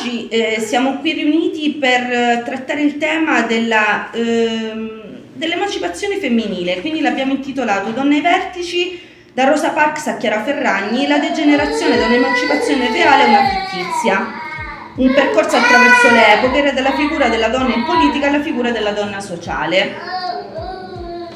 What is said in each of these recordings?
oggi eh, siamo qui riuniti per eh, trattare il tema ehm, dell'emancipazione femminile, quindi l'abbiamo intitolato Donne ai vertici, da Rosa Parks a Chiara Ferragni, la degenerazione da un'emancipazione reale a una fittizia. Un percorso attraverso le epoche, dalla figura della donna in politica alla figura della donna sociale.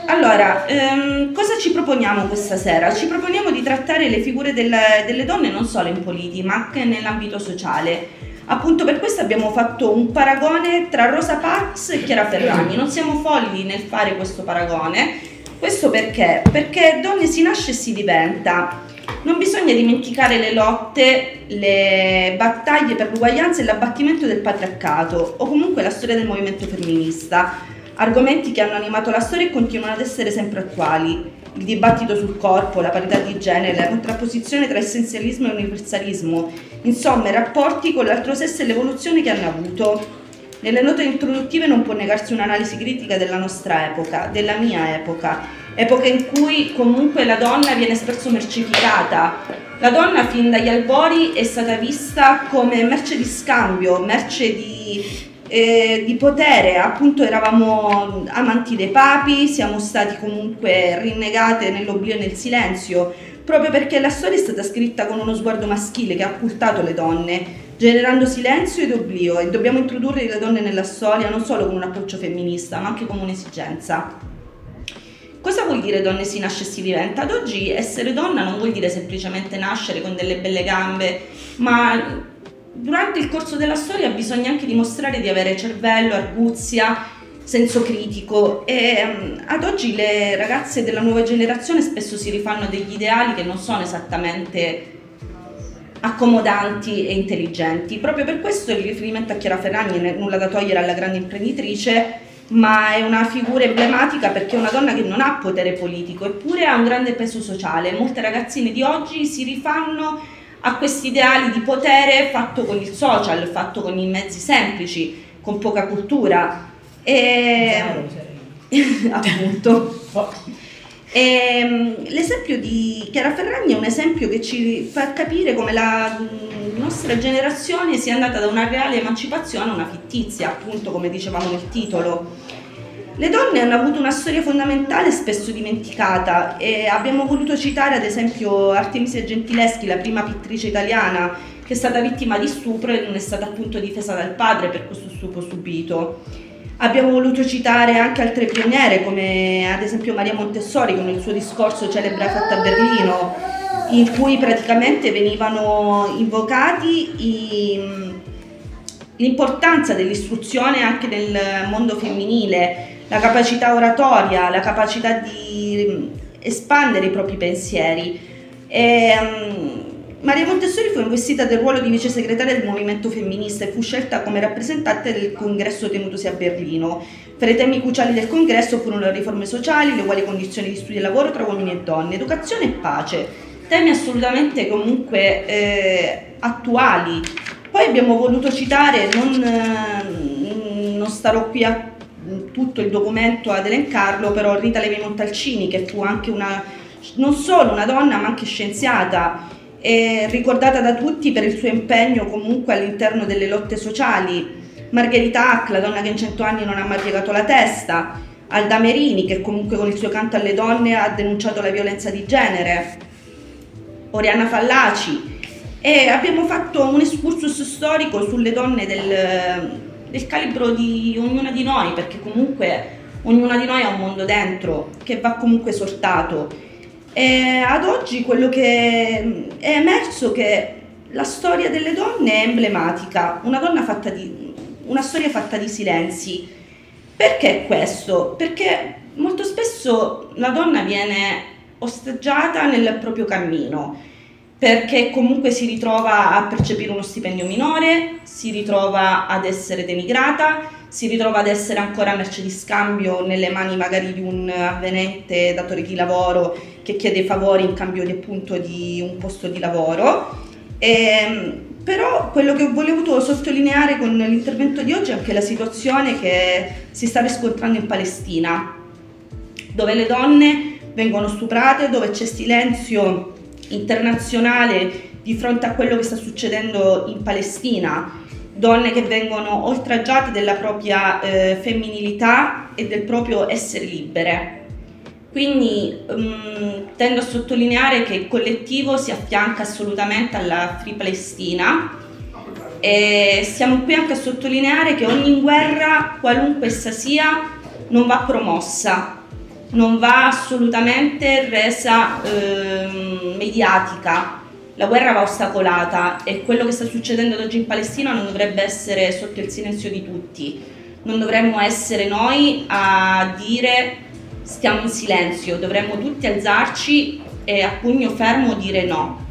Allora, ehm, cosa ci proponiamo questa sera? Ci proponiamo di trattare le figure delle, delle donne non solo in politica, ma anche nell'ambito sociale. Appunto per questo abbiamo fatto un paragone tra Rosa Parks e Chiara Ferragni. Non siamo folli nel fare questo paragone. Questo perché? Perché donne si nasce e si diventa. Non bisogna dimenticare le lotte, le battaglie per l'uguaglianza e l'abbattimento del patriarcato o comunque la storia del movimento femminista argomenti che hanno animato la storia e continuano ad essere sempre attuali. Il dibattito sul corpo, la parità di genere, la contrapposizione tra essenzialismo e universalismo, insomma i rapporti con l'altro sesso e l'evoluzione che hanno avuto. Nelle note introduttive non può negarsi un'analisi critica della nostra epoca, della mia epoca, epoca in cui comunque la donna viene spesso mercificata. La donna fin dagli albori è stata vista come merce di scambio, merce di eh, di potere, appunto eravamo amanti dei papi, siamo stati comunque rinnegate nell'oblio e nel silenzio, proprio perché la storia è stata scritta con uno sguardo maschile che ha occultato le donne, generando silenzio ed oblio e dobbiamo introdurre le donne nella storia non solo con un approccio femminista, ma anche come un'esigenza. Cosa vuol dire donne si nasce e si diventa? Ad oggi essere donna non vuol dire semplicemente nascere con delle belle gambe, ma durante il corso della storia bisogna anche dimostrare di avere cervello, arguzia, senso critico e um, ad oggi le ragazze della nuova generazione spesso si rifanno a degli ideali che non sono esattamente accomodanti e intelligenti. Proprio per questo il riferimento a Chiara Ferragni nulla da togliere alla grande imprenditrice, ma è una figura emblematica perché è una donna che non ha potere politico, eppure ha un grande peso sociale. Molte ragazzine di oggi si rifanno a questi ideali di potere fatto con il social, fatto con i mezzi semplici, con poca cultura. E... appunto. E, ehm, l'esempio di Chiara Ferragni è un esempio che ci fa capire come la nostra generazione sia andata da una reale emancipazione a una fittizia, appunto come dicevamo nel titolo. Le donne hanno avuto una storia fondamentale spesso dimenticata e abbiamo voluto citare ad esempio Artemisia Gentileschi, la prima pittrice italiana che è stata vittima di stupro e non è stata appunto difesa dal padre per questo stupro subito. Abbiamo voluto citare anche altre pioniere come ad esempio Maria Montessori con il suo discorso celebre fatto a Berlino in cui praticamente venivano invocati l'importanza dell'istruzione anche nel mondo femminile la capacità oratoria, la capacità di espandere i propri pensieri. E, Maria Montessori fu investita del ruolo di vice segretaria del movimento femminista e fu scelta come rappresentante del congresso tenutosi a Berlino. Fra i temi cruciali del congresso furono le riforme sociali, le uguali condizioni di studio e lavoro tra uomini e donne, educazione e pace, temi assolutamente comunque eh, attuali. Poi abbiamo voluto citare, non, eh, non starò qui a tutto il documento ad elencarlo, però Rita Levi Montalcini, che fu anche una, non solo una donna, ma anche scienziata, è ricordata da tutti per il suo impegno comunque all'interno delle lotte sociali. Margherita Hack, la donna che in cento anni non ha mai piegato la testa. Alda Merini, che comunque con il suo canto alle donne ha denunciato la violenza di genere. Oriana Fallaci. E abbiamo fatto un excursus storico sulle donne del, del calibro di ognuna di noi, perché comunque ognuna di noi ha un mondo dentro che va comunque esortato. E ad oggi quello che è emerso è che la storia delle donne è emblematica, una, di, una storia fatta di silenzi. Perché questo? Perché molto spesso la donna viene osteggiata nel proprio cammino perché comunque si ritrova a percepire uno stipendio minore, si ritrova ad essere denigrata, si ritrova ad essere ancora merce di scambio nelle mani magari di un avvenente datore di lavoro che chiede favori in cambio di, appunto di un posto di lavoro. E, ehm, però quello che volevo sottolineare con l'intervento di oggi è anche la situazione che si sta riscontrando in Palestina, dove le donne vengono stuprate, dove c'è silenzio internazionale di fronte a quello che sta succedendo in Palestina donne che vengono oltraggiate della propria eh, femminilità e del proprio essere libere. Quindi um, tendo a sottolineare che il collettivo si affianca assolutamente alla Free Palestina e siamo qui anche a sottolineare che ogni guerra, qualunque essa sia, non va promossa, non va assolutamente resa eh, mediatica. La guerra va ostacolata e quello che sta succedendo oggi in Palestina non dovrebbe essere sotto il silenzio di tutti. Non dovremmo essere noi a dire stiamo in silenzio, dovremmo tutti alzarci e a pugno fermo dire no